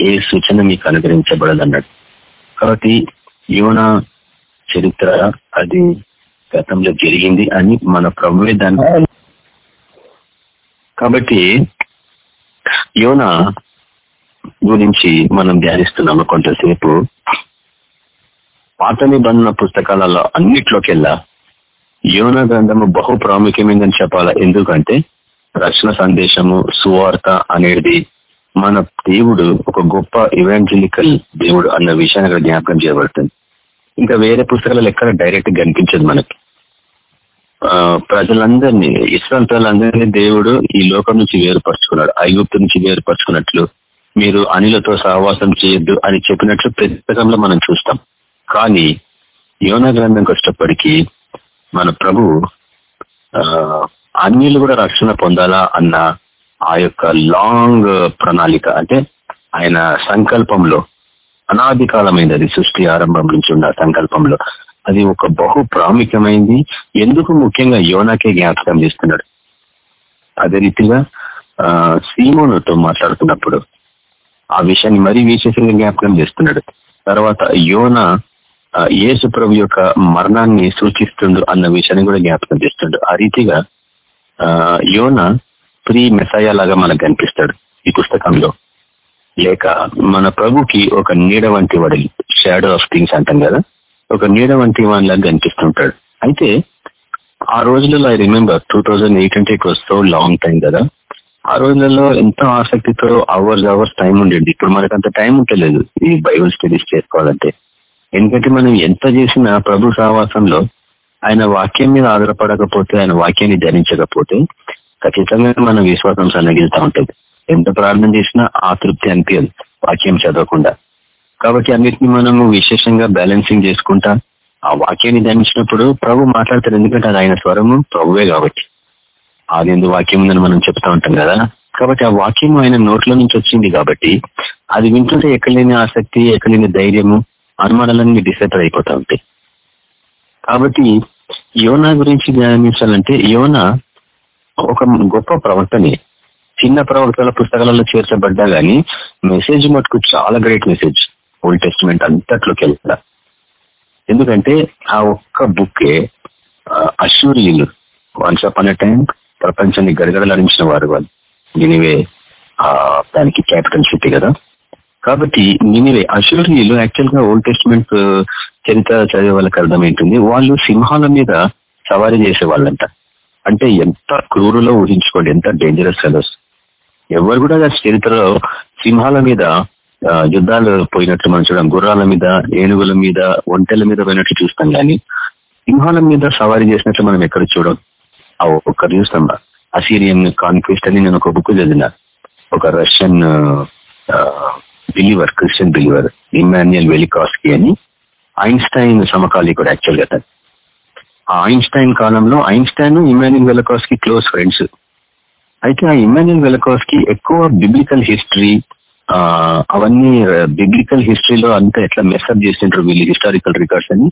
ఏ సూచన మీకు అనుగ్రహించబడదన్నాడు కాబట్టి యోన చరిత్ర అది గతంలో జరిగింది అని మన ప్రభువే దాన్ని కాబట్టి యోన గురించి మనం ధ్యానిస్తున్నాము కొంతసేపు. పాత నిబంధన పుస్తకాలలో అన్నిట్లోకెల్లా యోన గ్రంథము బహు ప్రాముఖ్యమైందని చెప్పాలా? ఎందుకంటే రక్షణ సందేశము సువార్త అనేది మన దేవుడు ఒక గొప్ప ఇవాంజలికల్ దేవుడు అన్న విషయాన్ని అక్కడ జ్ఞాపకం చేయబడుతుంది. ఇంకా వేరే పుస్తకాలలో ఎక్కడ డైరెక్ట్ కనిపించదు మనకి. ఆ, ప్రజలందరినీ ఇస్రాల్ ప్రజలందరినీ దేవుడు ఈ లోకం నుంచి వేరుపరుచుకున్నాడు. ఐగుప్తు నుంచి వేరుపరుచుకున్నట్లు మీరు అనిలతో సహవాసం చేయొద్దు అని చెప్పినట్లు పుస్తకంలో మనం చూస్తాం. కానీ యోన గ్రంథంకి వచ్చేటప్పటికీ మన ప్రభు ఆ, అన్యులు కూడా రక్షణ పొందాలా అన్న ఆ యొక్క లాంగ్ ప్రణాళిక అంటే ఆయన సంకల్పంలో అనాది కాలమైంది అది సృష్టి ఆరంభం నుంచి ఉన్న సంకల్పంలో అది ఒక బహు ప్రాముఖ్యమైంది. ఎందుకు ముఖ్యంగా యోనాకే జ్ఞాపకం చేస్తున్నాడు? అదే రీతిగా ఆ, సీమోనుతో మాట్లాడుతున్నప్పుడు ఆ విషయాన్ని మరీ విశేషంగా జ్ఞాపకం చేస్తున్నాడు. తర్వాత యోన యేసు ప్రభు యొక్క మరణాన్ని సూచిస్తుండు అన్న విషయాన్ని కూడా జ్ఞాపకం చేస్తుండు ఆ రీతిగా ఆ, యోన ప్రీ మెసాయా లాగా మనకు కనిపిస్తాడు ఈ పుస్తకంలో. లేక మన ప్రభుకి ఒక నీడ వంటి వాడు షాడో ఆఫ్ థింగ్స్ అంటాం కదా ఒక నీడ వంటి వాడిలాగా కనిపిస్తుంటాడు అయితే ఆ రోజులలో I remember two thousand eight అంటే it was so long time కదా ఆ రోజులలో ఎంతో ఆసక్తితో అవర్స్ అవర్స్ టైం ఉండేది. ఇప్పుడు మనకు అంత టైం ఉండలేదు. ఈ బైబుల్ స్టడీస్ చేసుకోవాలంటే. ఎందుకంటే మనం ఎంత చేసినా ప్రభు సహవాసంలో ఆయన వాక్యం మీద ఆధారపడకపోతే ఆయన వాక్యాన్ని ధరించకపోతే ఖచ్చితంగా మనం విశ్వాసం సన్నగిలుతూ ఉంటుంది. ఎంత ప్రార్థన చేసినా ఆ తృప్తి అనిపించదు వాక్యం చదవకుండా. కాబట్టి అన్నిటిని మనము విశేషంగా బ్యాలెన్సింగ్ చేసుకుంటా ఆ వాక్యాన్ని ధ్యానించినప్పుడు ప్రభు మాట్లాడతారు ఎందుకంటే అది ఆయన స్వరము ప్రభువే కాబట్టి. అది ఎందు వాక్యం ఉందని మనం చెప్తా ఉంటాం కదా. కాబట్టి ఆ వాక్యం ఆయన నోట్లో నుంచి వచ్చింది కాబట్టి అది వింటుంటే ఎక్కడలేని ఆసక్తి ఎక్కడలేని ధైర్యము అనుమానాలన్నీ డిసెటర్ అయిపోతా ఉంటాయి. కాబట్టి యోనా గురించి ధ్యానించాలంటే యోనా ఒక గొప్ప ప్రవర్తనే. చిన్న ప్రవర్తన పుస్తకాలలో చేర్చబడ్డా గానీ మెసేజ్ మటుకు చాలా గ్రేట్ మెసేజ్. ఓల్డ్ టెస్ట్మెంట్ అంతట్లోకి వెళ్తా ఎందుకంటే ఆ ఒక్క బుక్కే అశూరియులు వన్స్ అప్ అన్ టైం ప్రపంచాన్ని గడగడలాడించిన వారు వాళ్ళు. నినివే ఆ, దానికి క్యాపిటల్ సిటీ కదా. కాబట్టి నినివే అశూరియులు యాక్చువల్గా ఓల్డ్ టెస్ట్మెంట్ చరిత్ర చదివే వాళ్ళకి అర్థమైంటుంది. వాళ్ళు సింహాల మీద సవారీ చేసే వాళ్ళంట అంటే ఎంత క్రూరులో ఊహించుకోండి ఎంత డేంజరస్ ఫెలోస్ ఎవరు కూడా చరిత్రలో సింహాల మీద యుద్ధాలు పోయినట్లు మనం చూడం గుర్రాల మీద ఏనుగుల మీద ఒంటెల మీద పోయినట్లు చూస్తాం కానీ సింహాల మీద సవారీ చేసినట్లు మనం ఎక్కడ చూడం? ఆ ఒక్క చూస్తాం అసీరియన్ కాన్క్విస్ట్ అని నేను ఒక బుక్ చదివిన. ఒక Russian believer Christian believer Immanuel Velikovsky అని. ఐన్స్టైన్ సమకాలీకుడు యాక్చువల్గా తను. ఐన్స్టైన్ కాలంలో Einstein Immanuel Velikovsky close friends. అయితే ఆ ఇమాన్యుయల్ వెలకాస్కి ఎక్కువ బిబ్లికల్ హిస్టరీ అవన్నీ బిబ్లికల్ హిస్టరీలో అంతా ఎట్లా మెస్అప్ చేసింటారు వీళ్ళు హిస్టారికల్ రికార్డ్స్ అని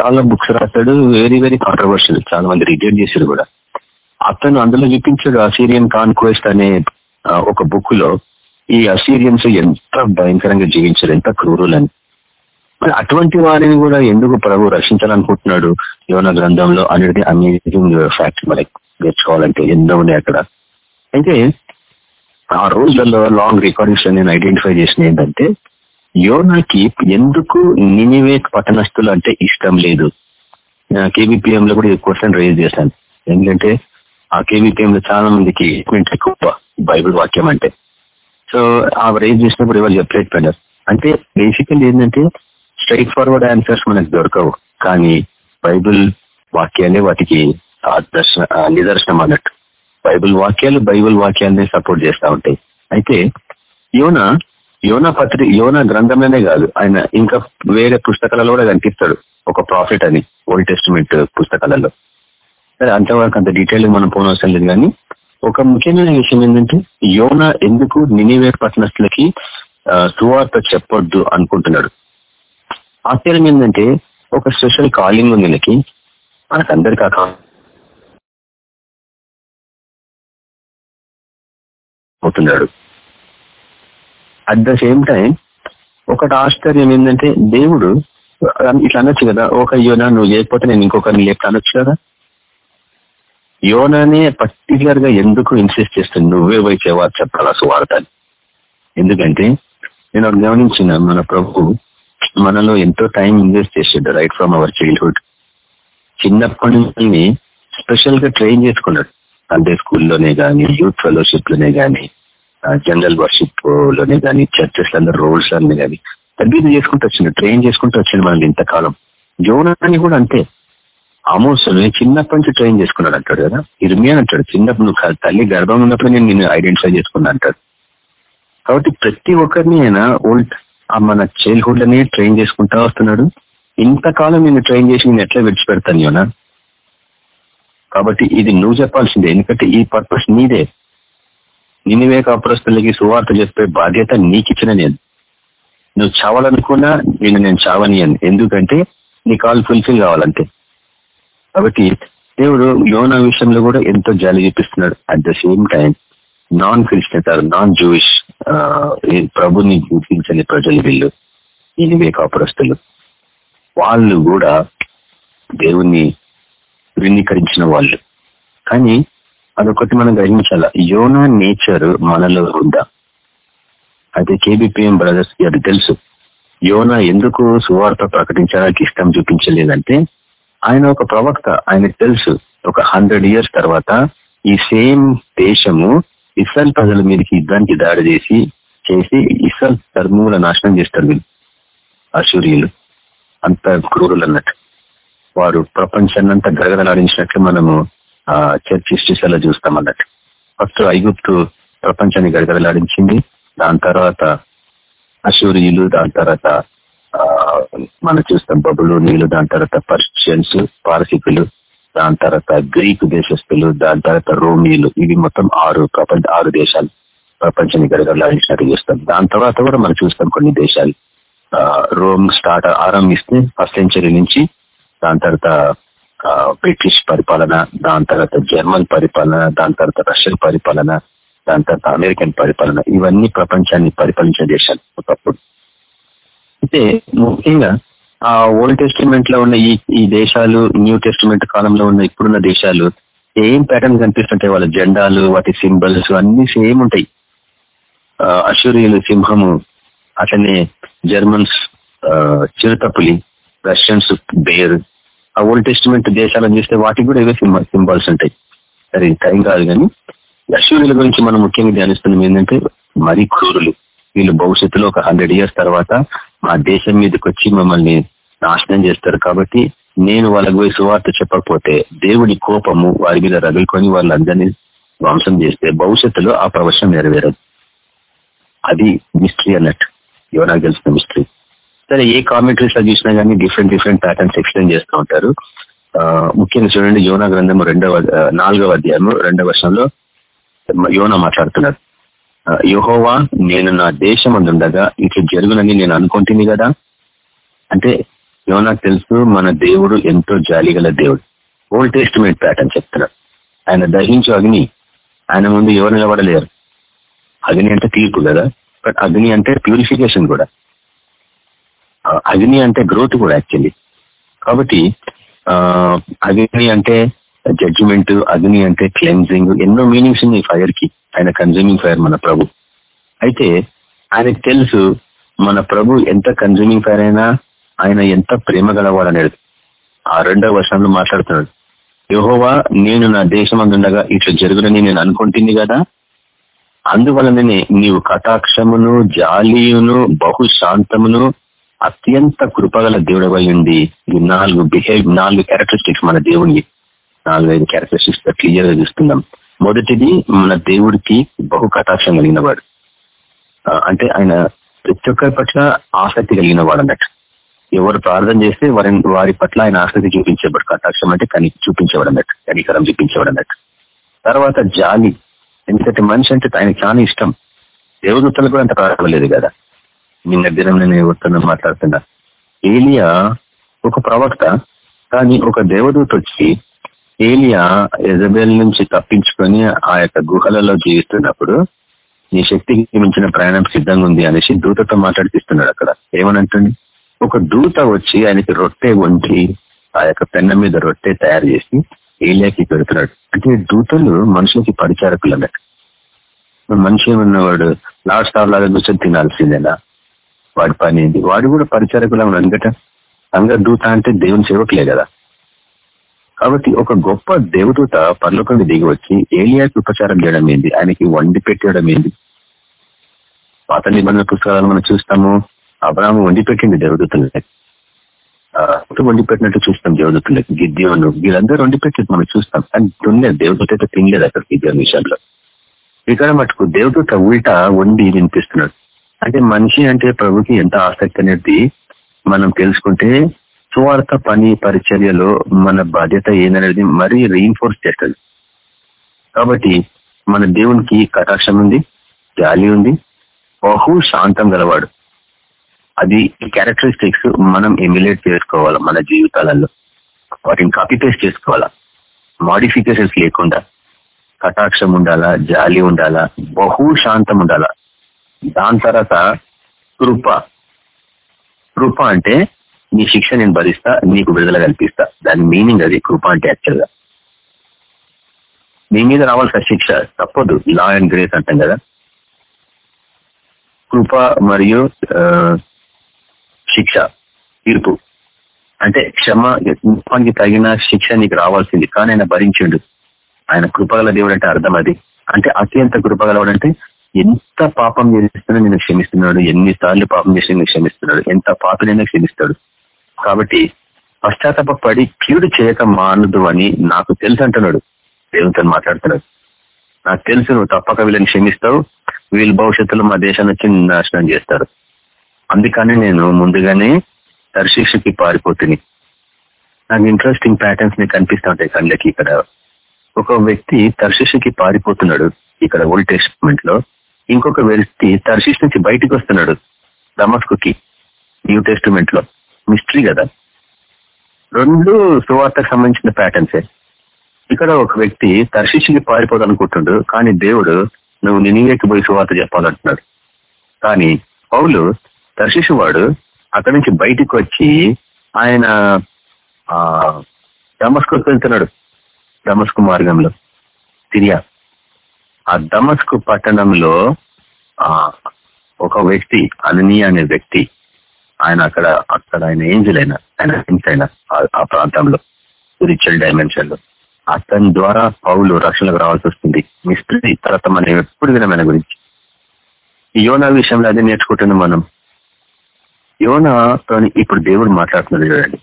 చాలా బుక్స్ రాశాడు వెరీ వెరీ కాంట్రవర్షియల్ చాలా మంది రిజెక్ట్ చేశారు కూడా. అతను అందులో చూపించాడు అసీరియన్ కాన్క్వెస్ట్ అనే ఒక బుక్లో ఈ అసీరియన్స్ ఎంత భయంకరంగా జీవించారు ఎంత క్రూరులని. మరి అటువంటి వారిని కూడా ఎందుకు ప్రభు రక్షించాలనుకుంటున్నాడు? యోన గ్రంథంలో అనేది అమేజింగ్ ఫ్యాక్ట్ మనకి నేర్చుకోవాలంటే ఎన్నో ఉన్నాయి అక్కడ. అయితే ఆ రోజులలో లాంగ్ రికార్డింగ్స్ నేను ఐడెంటిఫై చేసిన ఏంటంటే యోనాకి ఎందుకు నినివే పట్టణస్తులు అంటే ఇష్టం లేదు? కేబిపిఎం లో కూడా ఈ క్వశ్చన్ రేజ్ చేశాను. ఎందుకంటే ఆ కేబిపిఎం లో చాలా మందికి ఎక్కువ బైబిల్ వాక్యం అంటే. సో ఆ రేజ్ చేసినప్పుడు ఎవరు చెప్పలేకపోయినారు? అంటే బేసికల్ ఏంటంటే స్ట్రైట్ ఫార్వర్డ్ ఆన్సర్స్ మనకు దొరకవు. కానీ బైబిల్ వాక్యాలే వాటికి ఆ దర్శన నిదర్శనం అన్నట్టు. బైబిల్ వాక్యాలు బైబిల్ వాక్యాలనే సపోర్ట్ చేస్తూ ఉంటాయి. అయితే యోన యోన పత్రి యోన గ్రంథంలోనే కాదు ఆయన ఇంకా వేరే పుస్తకాలలో కూడా కనిపిస్తాడు. ఒక ప్రాఫిట్ అని ఓల్డ్ టెస్టిమెంట్ పుస్తకాలలో. సరే అంతవరకు అంత డీటెయిల్ మనం పోనవసరం లేదు కానీ ఒక ముఖ్యమైన విషయం ఏంటంటే యోన ఎందుకు నినివే పట్టణస్తులకి సువార్త చెప్పొద్దు అనుకుంటున్నాడు? ఆశ్చర్యం ఏంటంటే ఒక స్పెషల్ కాలింగ్ ఉంది వీళ్ళకి. మనకందరికీ ఆ అవుతున్నాడు. అట్ ద సేమ్ టైం ఒకటి ఆశ్చర్యం ఏంటంటే దేవుడు ఇట్లా అనొచ్చు కదా ఒక యోనా నువ్వు లేకపోతే నేను ఇంకొకరిని లేపు అనొచ్చు కదా? యోనానే పర్టికులర్గా ఎందుకు ఇన్సిస్ట్ చేస్తుంది నువ్వే పోయి చెప్పాలా సువార్త ఎందుకంటే నేను గమనించిన మన ప్రభు మనలో ఎంతో టైం ఇన్వెస్ట్ చేసాడు రైట్ ఫ్రమ్ అవర్ చైల్డ్హుడ్ చిన్నప్పటి నుంచి స్పెషల్గా ట్రైన్ చేసుకున్నాడు. అంటే స్కూల్లోనే కానీ యూత్ ఫెలోషిప్లోనే కానీ జనరల్ వర్షిప్లోనే కానీ చర్చెస్ అందరూ రోల్స్ అన్నీ కానీ తగ్గింది చేసుకుంటూ వచ్చింది ట్రైన్ చేసుకుంటూ వచ్చింది మనల్ని ఇంతకాలం. జోనాన్ని కూడా అంతే. ఆమోసుని చిన్నప్పటి నుంచి ట్రైన్ చేసుకున్నాడు అంటాడు కదా. ఇర్మియా అంటాడు చిన్నప్పుడు నువ్వు తల్లి గర్భం ఉన్నప్పుడు నేను నిన్ను ఐడెంటిఫై చేసుకున్నా అంటాడు. కాబట్టి ప్రతి ఒక్కరిని ఆయన ఓల్డ్ మన చైల్డ్హుడ్లోనే ట్రైన్ చేసుకుంటా వస్తున్నాడు. ఇంతకాలం నేను ట్రైన్ చేసి నేను ఎట్లా విడిచిపెడతాను యోనా? కాబట్టి ఇది నువ్వు చెప్పాల్సిందే ఎందుకంటే ఈ పర్పస్ నీదే. నిన్నవే కాపురస్తులకి సువార్త చెప్పే బాధ్యత నీకిచ్చిన నేను. నువ్వు చావాలనుకున్నా నేను నేను చావనియను. ఎందుకంటే నీ కాల్ ఫుల్ఫిల్ కావాలంటే కాబట్టి దేవుడు యోనా విషయంలో కూడా ఎంతో జాలి చూపిస్తున్నాడు. At the same time non Christians or non Jewish ప్రభుని గుర్తించని ప్రజలు వీళ్ళు ఇనివే కాపురస్తులు. వాళ్ళు కూడా దేవుణ్ణి వినీకరించిన వాళ్ళు. కానీ అదొకటి మనం గ్రహించాల యోనా నేచర్ మనలో ఉందా? అయితే కేబిపిఎం బ్రదర్స్ అది తెలుసు యోనా ఎందుకు సువార్త ప్రకటించడానికి ఇష్టం చూపించలేదంటే ఆయన ఒక ప్రవక్త ఆయనకు తెలుసు ఒక హండ్రెడ్ ఇయర్స్ తర్వాత ఈ సేమ్ దేశము ఇస్రాయల్ ప్రజల మీదకి యుద్ధానికి దాడి చేసి చేసి ఇస్రాయల్ ధర్మముల నాశనం చేస్తారు వీళ్ళు. అసూరియులు అంత క్రూరులు అన్నట్టు. వారు ప్రపంచాన్ని అంతా గరగదలాడించినట్లు మనము ఆ చర్చ్ హిస్టరీస్ చూస్తాం అన్నట్టు. ఫస్ట్ ఐగుప్తు ప్రపంచాన్ని గడగడలాడించింది దాని తర్వాత అసూరియులు దాని తర్వాత మనం చూస్తాం బబులు నీళ్ళు దాని తర్వాత పర్షియన్స్ పారసికులు దాని తర్వాత గ్రీకు దేశస్తులు దాని తర్వాత రోమిలు ఇవి మొత్తం ఆరు ప్రపంచ ఆరు దేశాలు ప్రపంచాన్ని గడగడలాడించినట్టు చూస్తాం. దాని తర్వాత కూడా మనం చూస్తాం కొన్ని దేశాలు. రోమ్ స్టార్ట్ ఆరంభిస్తే ఫస్ట్ సెంచరీ నుంచి. దాని తర్వాత బ్రిటిష్ పరిపాలన దాని తర్వాత జర్మన్ పరిపాలన దాని తర్వాత రష్యన్ పరిపాలన దాని తర్వాత అమెరికన్ పరిపాలన ఇవన్నీ ప్రపంచాన్ని పరిపాలించే దేశాలు ఒకప్పుడు. అయితే ముఖ్యంగా ఆ ఓల్డ్ టెస్టిమెంట్లో ఉన్న ఈ ఈ దేశాలు న్యూ టెస్టిమెంట్ కాలంలో ఉన్న ఇప్పుడున్న దేశాలు సేమ్ ప్యాటర్న్ కనిపిస్తుంటాయి? వాళ్ళ జెండాలు వాటి సింబల్స్ అన్ని సేమ్ ఉంటాయి. అశూరియులు సింహము అట్లనే జర్మన్స్ చిరుతపులి రష్యన్స్ బేర్. ఆ ఓల్డ్ టెస్టిమెంట్ దేశాలను చూస్తే వాటికి కూడా ఇవే సింబల్స్ ఉంటాయి. సరే టైం కాదు కానీ అశ్వరుల గురించి మనం ముఖ్యంగా ధ్యానిస్తున్నాం ఏంటంటే మరీ క్రూరులు. వీళ్ళు భవిష్యత్తులో ఒక హండ్రెడ్ ఇయర్స్ తర్వాత మా దేశం మీదకి వచ్చి మమ్మల్ని నాశనం చేస్తారు కాబట్టి నేను వాళ్ళకు పోయి సువార్త చెప్పకపోతే దేవుడి కోపము వారి మీద రగులుకొని వాళ్ళందరినీ ధ్వంసం చేస్తే భవిష్యత్తులో ఆ ప్రవచనం నెరవేరదు. అది మిస్ట్రీ అన్నట్టు. ఎవరికి తెలిసిన మిస్ట్రీ సరే ఏ కామెంటరీస్లో చూసినా కానీ డిఫరెంట్ డిఫరెంట్ ప్యాటర్న్స్ ఎక్స్ప్లెయిన్ చేస్తూ ఉంటారు. ముఖ్యంగా చూడండి యోనా గ్రంథము రెండవ నాలుగవ అధ్యాయము రెండవ వర్షంలో యోనా మాట్లాడుతున్నారు యుహోవా నేను నా దేశం అందుండగా ఇట్లా జరుగునని నేను అనుకుంటుంది కదా అంటే నాకు తెలుసు మన దేవుడు ఎంతో జాలిగల దేవుడు. ఓల్డ్ టెస్టిమెంట్ ప్యాటర్న్ చెప్తున్నాడు. ఆయన దహించు అగ్ని. ఆయన ముందు ఎవరు నిలబడలేరు. అగ్ని అంటే తీర్పు కదా బట్ అగ్ని అంటే ప్యూరిఫికేషన్ కూడా అగ్ని అంటే గ్రోత్ కూడా యాక్చువల్లీ. కాబట్టి అగ్ని అంటే జడ్జిమెంట్ అగ్ని అంటే క్లెన్జింగ్ ఎన్నో మీనింగ్స్ ఉన్నాయి ఫైర్కి. ఆయన కన్జ్యూమింగ్ ఫైర్ మన ప్రభు. అయితే ఆయనకు తెలుసు మన ప్రభు ఎంత కన్జ్యూమింగ్ ఫైర్ అయినా ఆయన ఎంత ప్రేమ గలవాడనేది ఆ రెండవ వర్షంలో మాట్లాడుతున్నాడు. యహోవా నేను నా దేశం అందుండగా ఇట్లా జరుగునని నేను అనుకుంటుంది కదా? అందువలననే నీవు కటాక్షమును జాలీయును బహుశాంతమును అత్యంత కృపగల దేవుడవై ఉంది ఈ నాలుగు బిహేవ్ నాలుగు క్యారెక్టరిస్టిక్స్ మన దేవుని నాలుగైదు క్యారెక్టరిస్టిక్స్ క్లియర్గా చూస్తున్నాం మొదటిది మన దేవుడికి బహు కటాక్షం కలిగిన వాడు అంటే ఆయన ప్రతి ఒక్కరి పట్ల ఆసక్తి కలిగిన వాడు అన్నట్టు. ఎవరు ప్రార్థన చేస్తే వారి వారి పట్ల ఆయన ఆసక్తి చూపించేవాడు కటాక్షం అంటే కని చూపించేవాడు అన్నట్టు కనికరం చూపించేవాడు అన్నట్టు. తర్వాత జాలి. ఎందుకంటే మనిషి అంటే ఆయన చాలా ఇష్టం. దేవదూతలు కూడా అంత ప్రారంభలేదు కదా. నిన్న దినం నేను ఎవరితో మాట్లాడుతున్నా. ఏలియా ఒక ప్రవక్త కానీ ఒక దేవదూత వచ్చి ఏలియా ఎజబెల్ నుంచి తప్పించుకొని ఆ యొక్క గుహలలో జీవిస్తున్నప్పుడు నీ శక్తికి మించిన ప్రయాణం సిద్ధంగా ఉంది అనేసి దూతతో మాట్లాడిపిస్తున్నాడు అక్కడ. ఏమనంటుంది? ఒక దూత వచ్చి ఆయనకి రొట్టె వంటి ఆ యొక్క పెన్న మీద రొట్టె తయారు చేసి ఏలియాకి పెడుతున్నాడు. అంటే దూతలు మనుషులకి పరిచారకులు అన్నట్టు మనిషి ఉన్నవాడు లాస్ట్ స్టార్ లాగా కూర్చొని తినాల్సిందేనా? వాడి పని ఏంటి? వాడు కూడా పరిచారకులు అనుకట అంగ దూత అంటే దేవుని సేవకులే కదా. కాబట్టి ఒక గొప్ప దేవదూత పర్లోకండి దిగి వచ్చి ఏలియాకి ఉపచారం చేయడం ఏంది? ఆయనకి వండి పెట్టడం ఏంది? పాత నిబంధన పుస్తకాలను మనం చూస్తాము. అబ్రాహ్మ వండి పెట్టింది దేవదూతలకి వండి పెట్టినట్టు చూస్తాం దేవదూతలకి గిద్యోను వీళ్ళందరూ వండి పెట్టింది మనం చూస్తాం. కానీ తినలేదు దేవదూత అయితే తినలేదు అక్కడ గిద్యోన్ విషయంలో. ఇక్కడ మటుకు దేవదూత ఉల్టా వండి వినిపిస్తున్నాడు. అంటే మనిషి అంటే ప్రభుకి ఎంత ఆసక్తి అనేది మనం తెలుసుకుంటే సువార్త పని పరిచర్యలో మన బాధ్యత ఏందనేది మరీ రీఇన్ఫోర్స్ చేస్తుంది. కాబట్టి మన దేవునికి కటాక్షం ఉంది జాలి ఉంది బహు శాంతం గలవాడు. అది క్యారెక్టరిస్టిక్స్ మనం ఎమ్యులేట్ చేసుకోవాలా మన జీవితాలలో. వాటిని కాపీ పేస్ట్ చేసుకోవాలా. మాడిఫికేషన్స్ లేకుండా కటాక్షం ఉండాలా జాలి ఉండాలా బహు శాంతం ఉండాలా. దాని తర్వాత కృప. కృప అంటే నీ శిక్ష నేను భరిస్తా నీకు విడుదల కల్పిస్తా. దాని మీనింగ్ అది కృప అంటే యాక్చువల్గా. నీ మీద రావాల్సిన శిక్ష తప్పదు. లా అండ్ గ్రేస్ అంటాం కదా. కృప మరియు శిక్ష తీర్పు. అంటే క్షమ కృపానికి తగిన శిక్ష నీకు రావాల్సింది. కానీ ఆయన భరించిండు. ఆయన కృపగల దేవుడు అంటే అర్థం అది. అంటే అత్యంత కృపగలవాడు అంటే ఎంత పాపం చేస్తున్నా నేను క్షమిస్తున్నాడు. ఎన్నిసార్లు పాపం చేసి నేను క్షమిస్తున్నాడు. ఎంత పాపనైనా క్షమిస్తాడు. కాబట్టి పశ్చాత్తాపడి కీడు చేయక మానదు అని నాకు తెలుసు అంటున్నాడు. దేవునితో మాట్లాడుతున్నాడు. నాకు తెలుసు నువ్వు తప్పక వీళ్ళని క్షమిస్తావు. వీళ్ళు భవిష్యత్తులో మా దేశాన్ని వచ్చి నాశనం చేస్తారు. అందుకని నేను ముందుగానే దర్శిక్షకి పారిపోతుంది నాకు ఇంట్రెస్టింగ్ ప్యాటర్న్స్ని కనిపిస్తూ ఉంటాయి కళ్ళకి ఇక్కడ. ఒక వ్యక్తి తర్శిషకి పారిపోతున్నాడు ఇక్కడ ఓల్డ్ టెస్ట్మెంట్లో. ఇంకొక వ్యక్తి తర్శిష్ నుంచి బయటకు వస్తున్నాడు. దమస్కుకి న్యూ టెస్ట్మెంట్లో. మిస్టరీ కదా. రెండు సువార్తకు సంబంధించిన ప్యాటర్న్సే ఇక్కడ ఒక వ్యక్తి తర్శిషికి పారిపోదనుకుంటుండు కానీ దేవుడు నువ్వు నినివేకి పోయి సువార్త చెప్పాలంటున్నాడు. కానీ పౌలు తర్శిషు వాడు అక్కడి నుంచి బయటికి వచ్చి ఆయన దమస్కు వెళ్తున్నాడు డమస్కు మార్గంలో సిరియా ఆ డమస్కు పట్టణంలో ఒక వ్యక్తి అననీ అనే వ్యక్తి ఆయన అక్కడ అక్కడ ఆయన ఏంజిల్ అయినా ఆయన హింస అయినా ఆ ప్రాంతంలో స్పిరిచువల్ డైమెన్షన్లో అతని ద్వారా పౌలు రక్షణకు రావాల్సి వస్తుంది. మిస్త్రీ తర్వాత మనం ఎప్పుడు వినమైన గురించి. యోనా విషయంలో అదే నేర్చుకుంటున్నాం మనం. యోనాతో ఇప్పుడు దేవుడు మాట్లాడుతున్నాడు చూడండి.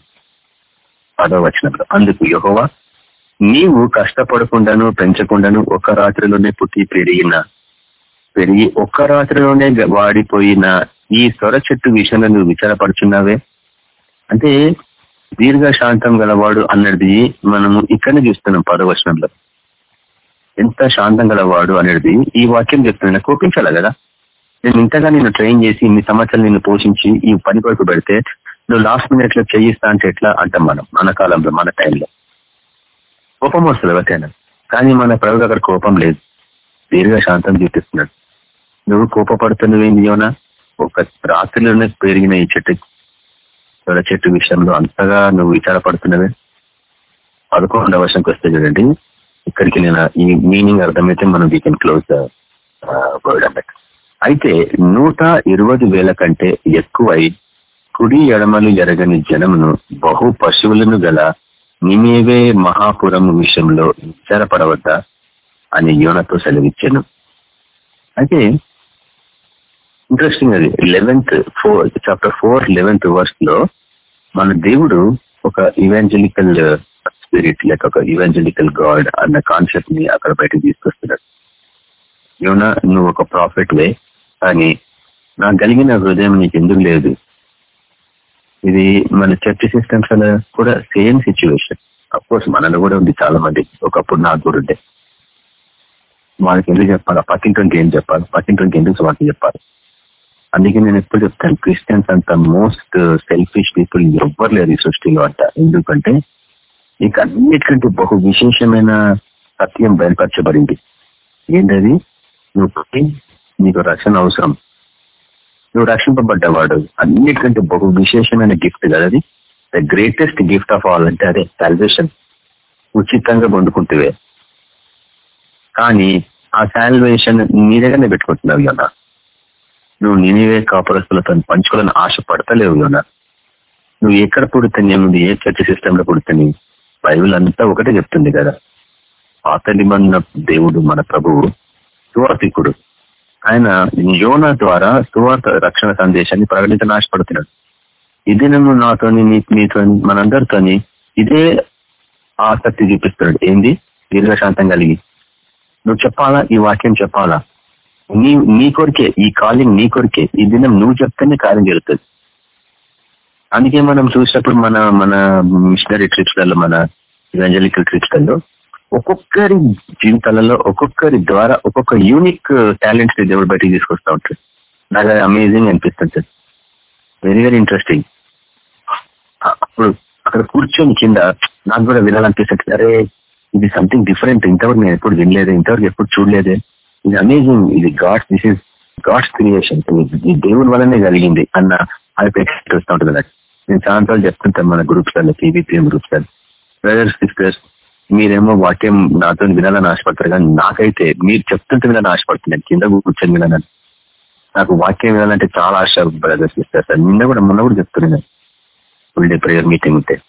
పదవ వచనంలో. అందుకు యహోవా నీవు కష్టపడకుండాను పెంచకుండాను ఒక రాత్రిలోనే పుట్టి పెరిగిన పెరిగి ఒక్క రాత్రిలోనే వాడిపోయిన ఈ స్వర చెట్టు విషయంలో నువ్వు విచారపడుచున్నావే? అంటే దీర్ఘ శాంతం గలవాడు అన్నది మనము ఇక్కడనే చూస్తున్నాం పదవచనంలో ఎంత శాంతం గలవాడు అనేది ఈ వాక్యం చెప్తున్నా కోపించాలి కదా? నేను ఇంతగా నేను ట్రైన్ చేసి ఇన్ని సంవత్సరాలు నిన్ను పోషించి ఈ పని కొరకు పెడితే నువ్వు లాస్ట్ మినిట్లో చేయిస్తా అంటే ఎట్లా అంటాం మనం మన కాలంలో మన టైంలో కోపం వస్తుంది ఎవరికైనా. కానీ మన ప్రభు అక్కడ కోపం లేదు. దీర్ఘ శాంతం చూపిస్తున్నాడు. నువ్వు కోపపడుతున్నవేంది యోనా ఒక రాత్రిలోనే పెరిగిన ఈ చెట్టు చెట్టు విషయంలో అంతగా నువ్వు విచారపడుతున్నవే? పదకొండవ వర్షంకి వస్తే చూడండి ఇక్కడికి నేను ఈ మీనింగ్ అర్థమైతే మనం వీ కెన్ క్లోజ్ వర్డ్ అన్నట్టు అయితే నూట ఇరవై వేల కంటే ఎక్కువై కుడి ఎడమలు ఎరగని జనమును బహు పశువులను గల నిమేవే మహాపురం విషయంలో విచారపడవద్దా అని యోనతో సెలవిచ్చాను. అయితే ఇంట్రెస్టింగ్ అది. Eleventh four chapter four eleventh వర్స్లో మన దేవుడు ఒక ఇవాంజలికల్ స్పిరిట్ లేక ఒక ఇవాంజలికల్ గాడ్ అన్న కాన్సెప్ట్ని అక్కడ బయటకు తీసుకొస్తున్నాడు. ఏమన్నా నువ్వు ఒక ప్రాఫిట్ వే కానీ నాకు కలిగిన హృదయం నీకు ఎందుకు లేదు? ఇది మన చర్చ్ సిస్టమ్స్ కూడా సేమ్ సిచ్యువేషన్ అఫ్ కోర్స్ మనలో కూడా ఉంది చాలా మంది ఒకప్పుడు నాకు కూడా ఉండే. వాళ్ళకి ఎందుకు చెప్పాలి? పక్కింటి ఏం చెప్పాలి? పక్కింటి ఎందుకు వాళ్ళకి చెప్పాలి? అందుకే నేను ఎప్పుడు చెప్తాను క్రిస్టియన్స్ అంత మోస్ట్ సెల్ఫిష్ పీపుల్ ఎవ్వరు లేరు ఈ సృష్టిలో అంట. ఎందుకంటే నీకు అన్నిటికంటే బహు విశేషమైన సత్యం బయలుపరచబడింది. ఏంటది? నువ్వు నీకు రక్షణ అవసరం. నువ్వు రక్షింపబడ్డవాడు. అన్నిటికంటే బహు విశేషమైన గిఫ్ట్ కదా అది the greatest gift of all అంటే అదే సాల్వేషన్ ఉచితంగా పొందుకుంటువే కానీ ఆ సాల్వేషన్ నీ దగ్గరనే పెట్టుకుంటున్నావు యోనా నువ్వు నేనివే కాపురస్తులతో పంచుకోవాలని ఆశపడతలేవు పడతలేవు నువ్వు ఎక్కడ పుడుతున్నావు ఏ చర్చ సిస్టంలో పుడుతుంది బైబిల్ అంతా ఒకటే చెప్తుంది కదా. పాత నిబంధన దేవుడు మన ప్రభువు సువార్థికుడు ఆయన యోన ద్వారా సువార్త రక్షణ సందేశాన్ని ప్రకటించని ఆశపడుతున్నాడు ఇది నువ్వు నాతోని నీతో మనందరితోని ఇదే ఆసక్తి చూపిస్తున్నాడు. ఏంది? దీర్ఘశాంతం కలిగి. నువ్వు చెప్పాలా? ఈ వాక్యం చెప్పాలా? నీ నీ కొరికే ఈ కాలింగ్ నీ కొరికే ఈ దినం నువ్వు చెప్తేనే కార్యం జరుగుతుంది. అందుకే మనం చూసినప్పుడు మన మన మిషనరీ ట్రిప్స్లలో మన ఇవాంజలికల్ ట్రిప్స్లలో ఒక్కొక్కరి జీవితాలలో ఒక్కొక్కరి ద్వారా ఒక్కొక్క యూనిక్ టాలెంట్స్ దేవుడు బయటికి తీసుకొస్తా ఉంటాడు. నాకు అమేజింగ్ అనిపిస్తుంది వెరీ వెరీ ఇంట్రెస్టింగ్ అప్పుడు అక్కడ కూర్చొని కింద నాకు కూడా వినాలనిపిస్తుంది. అరే ఇది సంథింగ్ డిఫరెంట్ ఇంతవరకు నేను ఎప్పుడు వినలేదు ఇంతవరకు ఎప్పుడు చూడలేదే. ఇది అమేజింగ్ ఇది God's this is God's creation ఈ దేవుని వల్లనే కలిగింది అన్న అభిప్రాయం వస్తూ ఉంటుంది నాకు నేను చాలా చెప్తుంటాను మన group sir PVPM group sir brothers sisters మీరేమో వాక్యం నాతో వినాలని ఆశపడతారు కానీ నాకైతే మీరు చెప్తుంటే వినాలని ఆశపడుతున్నాను. కింద కూర్చొని వినాలని. నాకు వాక్యం వినాలంటే చాలా ఆశ బ్రదర్స్ సిస్టర్స్ నిన్న కూడా మొన్న కూడా చెప్తున్నాను ఫుల్ డే ప్రేయర్ మీటింగ్ ఉంటే.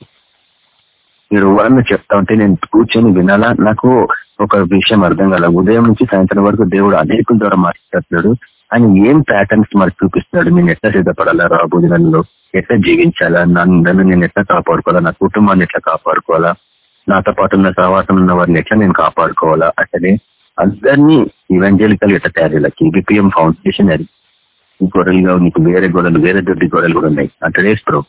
మీరు ఎవరన్నా చెప్తా ఉంటే నేను కూర్చొని వినాలా? నాకు ఒక విషయం అర్థం కాల. ఉదయం నుంచి సాయంత్రం వరకు దేవుడు అనేకుల ద్వారా మాట్లాడుతున్నాడు ఆయన ఏం ప్యాటర్న్స్ మనకు చూపిస్తున్నాడు? నేను ఎట్లా సిద్ధపడాలా రాబోయే ఎట్లా జీవించాలా? నన్ను నేను ఎట్లా కాపాడుకోవాలా? నా కుటుంబాన్ని ఎట్లా కాపాడుకోవాలా? నాతో పాటు ఉన్న సహవాసం ఉన్న వారిని ఎట్లా నేను కాపాడుకోవాలా? అట్లనే అందరినీ ఈవెంజలికల్ ఎట్లా తయారు చేయాలి? కేబిపిఎం ఫౌండేషన్ అది. ఈ గొర్రెలుగా నీకు వేరే గొర్రెలు వేరే దొడ్డి గొర్రెలు కూడా ఉన్నాయి. అంటే ప్రో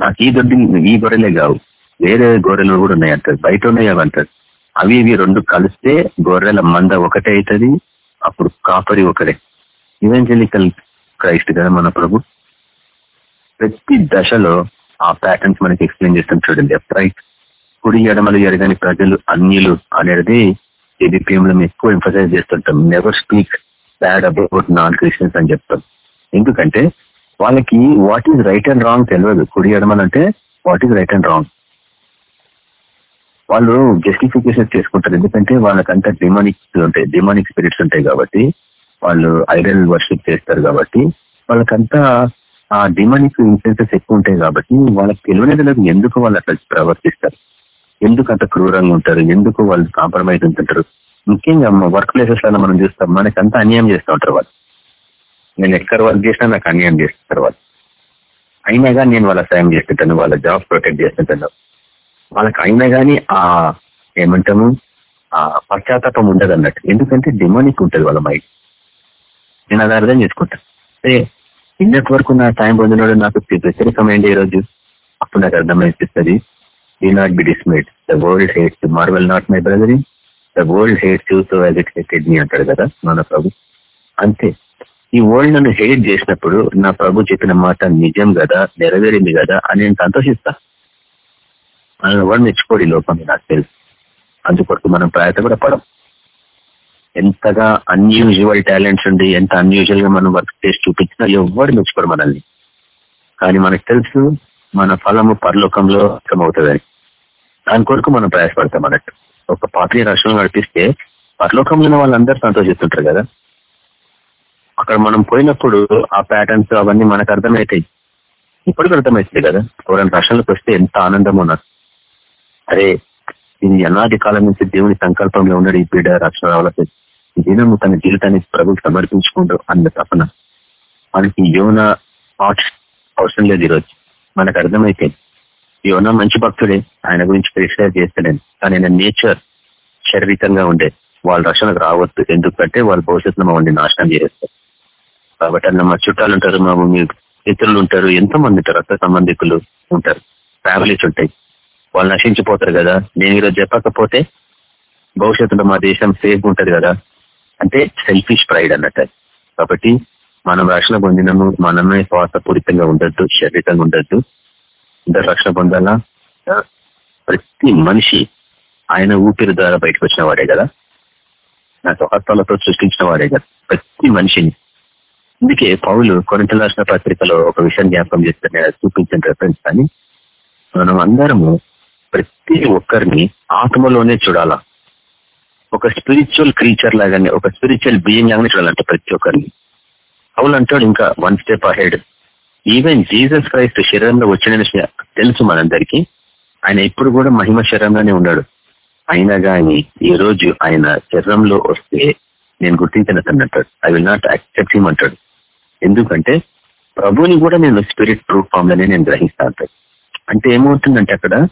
నాకు ఈ దొడ్డి ఈ గొర్రెలే కావు. వేరే గొర్రెలు కూడా ఉన్నాయి అంటారు. బయట ఉన్నాయి అవి అంటారు. అవి ఇవి రెండు కలిస్తే గొర్రెల మంద ఒకటే అవుతుంది. అప్పుడు కాపరి ఒకటే ఇవెంజలికల్ క్రైస్ట్ కదా మన ప్రభు. ప్రతి దశలో ఆ ప్యాటర్న్స్ మనకి ఎక్స్ప్లెయిన్ చేస్తాం చూడండి రైట్ కుడి ఎడమలు ఎరగని ప్రజలు అన్యులు అనేది ఏబిపిఎంలో ఎక్కువ ఎంఫసైజ్ చేస్తుంటాం. Never speak bad about non Christians అని చెప్తాం. ఎందుకంటే వాళ్ళకి what is right and wrong తెలియదు. కుడి ఎడమలు అంటే what is right and wrong వాళ్ళు జస్టిఫికేషన్ చేసుకుంటారు. ఎందుకంటే వాళ్ళకంతా డిమానిక్ ఉంటాయి. డిమానిక్ స్పిరిట్స్ ఉంటాయి కాబట్టి వాళ్ళు ఐడల్ వర్షిప్ చేస్తారు కాబట్టి వాళ్ళకంతా ఆ డిమానిక్ ఇన్ఫ్లుయెన్సెస్ ఎక్కువ ఉంటాయి కాబట్టి వాళ్ళకి తెలియలేదు ఎందుకు వాళ్ళు అట్లా ప్రవర్తిస్తారు? ఎందుకు అంత క్రూరంగా ఉంటారు? ఎందుకు వాళ్ళు కాంప్రమైజ్ ఉంటుంటారు? ముఖ్యంగా వర్క్ ప్లేసెస్లో మనం చూస్తాం. మనకి అంతా అన్యాయం చేస్తూ ఉంటారు వాళ్ళు. నేను ఎక్కడ వర్క్ చేసినా నాకు అన్యాయం చేస్తుంటారు వాళ్ళు. అయినా కానీ నేను వాళ్ళ సాయం చేస్తుంటాను. వాళ్ళ జాబ్ ప్రొటెక్ట్ చేస్తుంటాను. వాళ్ళకి అయినా కానీ ఆ ఏమంటాము ఆ పశ్చాత్తాపం ఉండదు అన్నట్టు ఎందుకంటే డిమానిక్ ఉంటుంది వాళ్ళ మైండ్ నేను అది అర్థం చేసుకుంటాను సరే ఇన్నటి వరకు నా టైం పొందినోడు నాకు వ్యతిరేకమైంది ఈ రోజు అప్పుడు నాకు అర్థమైపిస్తుంది ఈ not be dismayed the world hates marvel not my brother the world hates so as it me అంటాడు కదా మన ప్రభు. అంతే. ఈ వరల్డ్ నన్ను హేట్ చేసినప్పుడు నా ప్రభు చెప్పిన మాట నిజం కదా నెరవేరింది కదా అని నేను సంతోషిస్తాను ఆయన వాడు మెచ్చుకోడు ఈ లోపం నాకు తెలుసు. అందుకొరకు మనం ప్రయత్న కూడా పడం ఎంతగా అన్యూజువల్ టాలెంట్స్ ఉండి ఎంత అన్యూజువల్గా మనం వర్క్ చేసి చూపించినా ఎవరు మెచ్చుకోరు మనల్ని. కానీ మనకు తెలుసు మన ఫలము పరలోకంలో అర్థమవుతుందని. దాని కొరకు మనం ప్రయాసపడతాం అన్నట్టు. ఒక పాత్రీయ రాష్ట్రం నడిపిస్తే పరలోకంలో వాళ్ళందరూ సంతోషిస్తుంటారు కదా. అక్కడ మనం పోయినప్పుడు ఆ ప్యాటర్న్స్ అవన్నీ మనకు అర్థమవుతాయి. ఇప్పటికి అర్థమవుతుంది కదా. ఎవరైనా రాష్ట్రంలోకి వస్తే ఎంత ఆనందం ఉన్నారు అరే ఇది అనాది కాలం నుంచి దేవుని సంకల్పంలో ఉన్నాడు ఈ పీడ రక్షణ రావాలని ఈ దినము తన జీవితాన్ని ప్రభుత్వం సమర్పించుకుంటూ అన్న తపన. మనకి యోన థాట్స్ అవసరం లేదు ఈరోజు. మనకు అర్థమైతే యోన మంచి భక్తుడే ఆయన గురించి క్రిటిసైజ్ చేస్తాడని కానీ ఆయన నేచర్ శారీరకంగా ఉండే. వాళ్ళ రక్షణకు రావద్దు. ఎందుకంటే వాళ్ళ భవిష్యత్తులో మమ్మల్ని నాశనం చేస్తారు కాబట్టి అన్న మా చుట్టాలు ఉంటారు మా మీ ఇతరులు ఉంటారు ఎంతో మంది ఉంటారు రక్త సంబంధికులు ఉంటారు. ఫ్యామిలీస్ ఉంటాయి. వాళ్ళు నశించిపోతారు కదా. నేను ఈరోజు చెప్పకపోతే భవిష్యత్తులో మా దేశం సేఫ్ ఉంటుంది కదా. అంటే సెల్ఫిష్ ప్రైడ్ అన్నట్టు. కాబట్టి మనం రక్షణ పొందినము మనమే శ్వాసపూరితంగా ఉండద్దు శారీరకంగా ఉండద్దు. ఇంత రక్షణ పొందాలా? ప్రతి మనిషి ఆయన ఊపిరి ద్వారా బయటకు వచ్చిన వాడే కదా. నా స్వార్థాలతో సృష్టించిన వాడే కదా. ప్రతి మనిషిని. అందుకే పౌలు కొరింత రాసిన పత్రికలో ఒక విషయం జ్ఞాపకం చేస్తే చూపించిన రెఫరెన్స్ కానీ మనం అందరము ప్రతి ఒక్కరిని ఆత్మలోనే చూడాలా? ఒక స్పిరిచువల్ క్రీచర్ లాగానే ఒక స్పిరిచువల్ బీయింగ్ లాగానే చూడాలంట ప్రతి ఒక్కరిని. అవును అంటాడు ఇంకా one step ahead even Jesus Christ శరీరంలో వచ్చిన తెలుసు మనందరికీ. ఆయన ఇప్పుడు కూడా మహిమ శరీరంలోనే ఉన్నాడు. అయినా కానీ ఈ రోజు ఆయన శరీరంలో వస్తే నేను గుర్తించినట్టు అంటాడు. I will not accept him అంటాడు. ఎందుకంటే ప్రభుని కూడా నేను స్పిరిట్ ప్రూఫ్ ఫామ్లోనే నేను గ్రహిస్తా అంటాడు. అంటే ఏమవుతుందంటే అక్కడ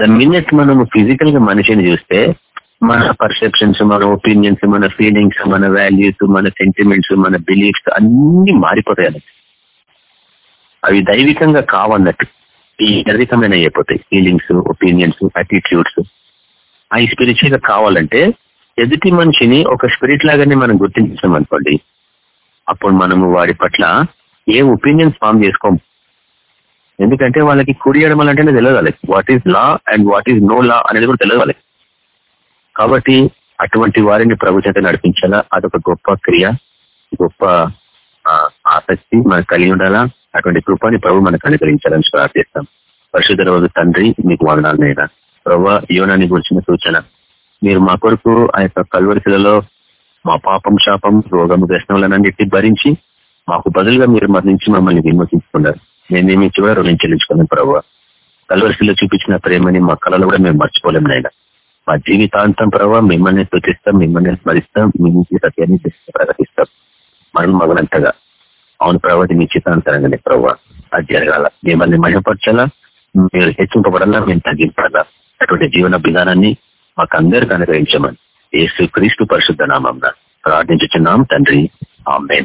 ద మినిట్ మనము ఫిజికల్గా మనిషిని చూస్తే మన పర్సెప్షన్స్ మన ఒపీనియన్స్ మన ఫీలింగ్స్ మన వాల్యూస్ మన సెంటిమెంట్స్ మన బిలీఫ్స్ అన్ని మారిపోతాయి అన్నట్టు. అవి దైవికంగా కావన్నట్టు. ఈ శారీరకమైన అయిపోతాయి. ఫీలింగ్స్ ఒపీనియన్స్ అటిట్యూడ్స్ అవి స్పిరిచువల్గా కావాలంటే ఎదుటి మనిషిని ఒక స్పిరిట్ లాగానే మనం గుర్తించాం అనుకోండి అప్పుడు మనము వాడి పట్ల ఏ ఒపీనియన్స్ ఫామ్ చేసుకోము. ఎందుకంటే వాళ్ళకి కుడి ఎడమలంటేనే తెలియదు వాళ్ళకి. What is law and what is no law అనేది కూడా తెలియదు వాళ్ళకి. కాబట్టి అటువంటి వారిని ప్రభు చేత నడిపించాలా? అదొక గొప్ప క్రియ గొప్ప ఆసక్తి మనకు కలిగి ఉండాలా? అటువంటి కృపాని ప్రభు మనకు అనుగ్రహించాలని ప్రార్థిస్తాం. పరిశుద్ధ రోజు తండ్రి మీకు వదనాలు మీద ప్రభు యోనాన్ని గురించిన సూచన. మీరు మా కొరకు ఆ యొక్క కల్వరిశిలలో మా పాపం శాపం రోగం వ్యసనములన్నిటి భరించి మాకు బదులుగా మీరు మరణించి మమ్మల్ని విమోచించుకున్నారు. నేను మేమేమి కూడా రుణం చెల్లించుకున్నాను ప్రభు. కల్వరిశిలో చూపించిన ప్రేమని మా కళలో కూడా మేము మర్చిపోలేము నాయన. మా జీవితాంతం ప్రభావ మిమ్మల్ని సూచిస్తాం మిమ్మల్ని స్మరిస్తాం మీ నుంచి సత్యాన్ని ప్రకటిస్తాం. మనం మగనంతగా అవును ప్రభావ మీ చిత్తాంతరంగానే ప్రభావ అది జరగాల. మిమ్మల్ని మహిమపరచాలా? మీరు హెచ్చింపబడాలా? మేము తగ్గింపడాలా? అటువంటి జీవన విధానాన్ని మాకు అందరికి అనుగ్రహించమని. శ్రీ క్రీస్తు పరిశుద్ధ నామం ప్రార్థించుచున్నాం తండ్రి. ఆమె